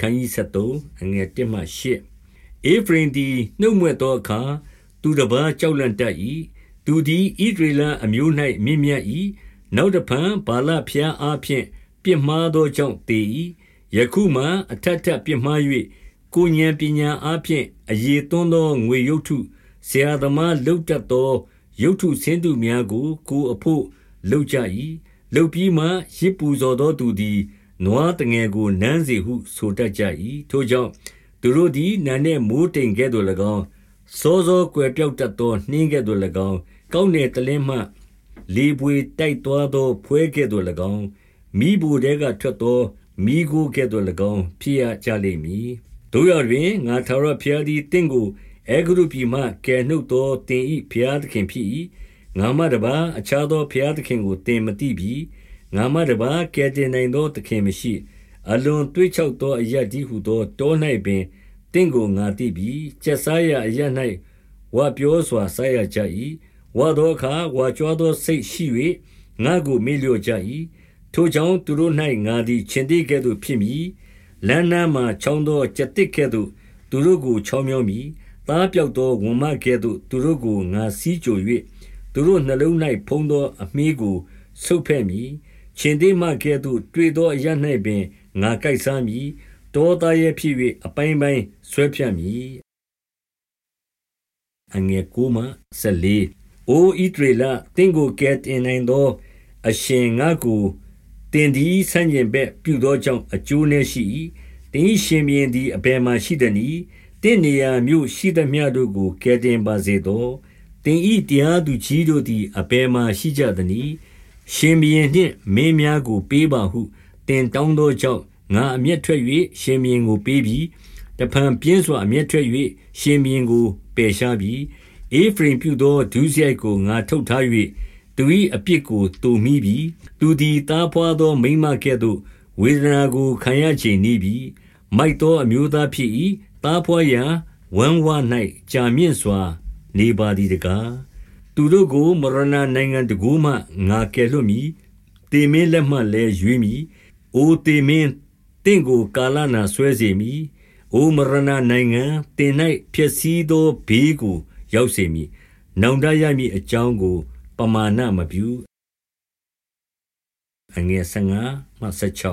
ခန်းကြီး73အငယ်1မှ8အေဖရင်ဒီနှုတ်မွက်သောအခါသူတစ်ပါးကြောက်လန့်တတ်၏သူသည်ဣဒရေလအမျိုး၌မြင့်မြတ်၏နောက်တဖန်ဘာလဖျားအားဖြင့်ပြစ်မှားသောကြောင့်တည်၏ယခုမှအထက်ထပ်ပြစ်မှား၍ကိုဉဏ်ပညာအားဖြင့်အရေးသွန်းသောငွေရုပ်ထုဆရာသမားလုတ်တတ်သောရုပ်ထုဆင်းတုများကိုကိုအဖို့လုတ်ကြ၏လုတ်ပြီးမှရစ်ပူဇော်သောသူသည် နွားတငယ်ကိုနမ်းစေဟုဆိုတတ်ကြ၏ထိုကြောင့်သူတို့သည်နာနှင့်မိုးတိမ်ကဲ့သို့၎င်းစောစောကွယ်ပြောက်တတ်သောနှင်းကဲ့သို့၎င်းကောင်းနယ်တလင်းမှ လေပွေတိုက်သွားသောဖွဲကဲ့သို့၎င်းမိဘူတဲကထွက်သောမိကိုကဲ့သို့၎င်းဖြစ်ရကြလိမ့်မည်တို့ရတွင်ငါထာဝရဘုရားသည်တင့်ကိုအေဂရုပြည်မှကယ်နှုတ်သောတင်ဤဘုရားသခင်ဖြစ်၏ငါမတပါအခြားသောဘုရားသခင်ကိုတင်မတိပြီ ငါမတပါကယ်တင်နိုင်သောသခင်မရှိအလွန်တွေးချောက်သောအရာဒီဟုသောတော၌ပင်တင့်ကိုငါတိပြီကျက်စားရအရာ၌ဝါပြောစွာစားရကြ၏ဝါသောအခါဝါကြွားသောစိတ်ရှိ၍ငါကိုမေ့လျော့ကြ၏ထိုကြောင့်သူတို့၌ငါသည်ခြင်တိကဲ့သို့ဖြစ်မည်လမ်းနားမှချောင်းသောကြက်တစ်ကဲ့သို့သူတို့ကိုချောင်းမြောင်းမည်သားပြောက်သောဝန်မကဲ့သို့သူတို့ကိုငါစီးကြို၍သူတို့နှလုံး၌ဖုံးသောအမီးကိုဆုပ်ဖဲ့မည် ခြင်သေးမှကဲ့သို့ တွေ့သောအရ၌ပင် ငါကြိုက်စားမည် တောသားရဲ့ဖြစ်၍အပိုင်းပိုင်းဆွဲဖြတ်မည်အငယ်ကိုမှ14အိုဣဒရေလတင်းကိုကဲတင်နိုင်သော အရှင်ငါကိုတင်သည် ဆန့်ကျင်ဘက်ပြုသောကြောင့် အကျိုးနည်းရှိ၏တင်းရှင်မြင်းသည် အဘယ်မှရှိသည်နည်းတင့်နေရာမြို့ရှိသမျှတို့ကိုကဲတင်ပါစေသောတင်ဤတရားသူကြီးတို့သည် အဘယ်မှရှိကြသနည်း ရှင်ဘီရင်နှင့်မင်းများကိုပေးပါဟုတင်တောင်းသောကြောင့်ငါအမျက်ထွက်၍ရှင်ဘီရင်ကိုပေးပြီးတဖန်ပြင်းစွာအမျက်ထွက်၍ရှင်ဘီရင်ကိုပယ်ရှားပြီးအေဖရင်ပြုသောဒုစရိုက်ကိုငါထုတ်ထား၍သူ၏အပြစ်ကိုတူမိပြီးသူသည်တားဖွာသောမိမကဲ့သို့ဝေဒနာကိုခံရခြင်းနီးပြီးမိုက်သောအမျိုးသားဖြစ်၏တားဖွာရာဝမ်းဝ၌ကြာမြင့်စွာ နေပါသည်တကား သူတို့ကို မရဏနိုင်ငံတကူမှငါကယ်လွတ်မည်တေမင်းလက်မှလည်းရွေးမည်အိုတေမင်းတင့်ကိုကာလနာဆွဲစေမည်အိုမရဏနိုင်ငံတင်၌ဖြစ်စည်းသောဘေးကို ရောက်စေမည်နောင်တရမည်အကြောင်းကို ပမာဏမပြုအငယ်15မှ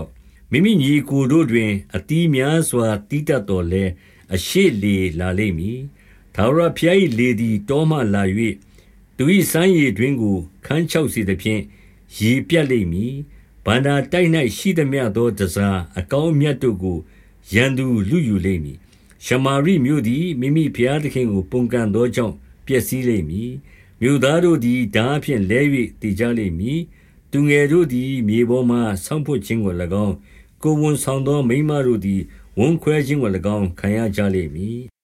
16မိမိညီကိုတို့တွင် အတီးများစွာတီးတတ်တော်လဲအရှိလေလာလိမ့်မည်သာရဖျား၏လေသည်တောမှလာ၍ သူ၏စမ်းရည်တွင်ကိုခန်းချောက်စေသဖြင့်ရေပြတ်လိမ့်မည်ဗန္ဒာတိုက်၌ရှိသမျှသောတစားအကောင်းမြတ်တို့ကိုရန်သူလူယူလိမ့်မည်ရှမာရိမြို့သည်မိမိဘုရားသခင်ကို ပုန်ကန်သောကြောင့်ပျက်စီးလိမ့်မည်မြို့သားတို့သည်ဓာဖြင့်လဲ၍တည်ကြလိမ့်မည်သူငယ်တို့သည်မြေပေါ်မှဆောင်းဖွက်ခြင်းကို၎င်းကိုဝန်ဆောင်သောမိမတို့သည်ဝန်ခွဲခြင်းကို၎င်းခံရကြလိမ့်မည်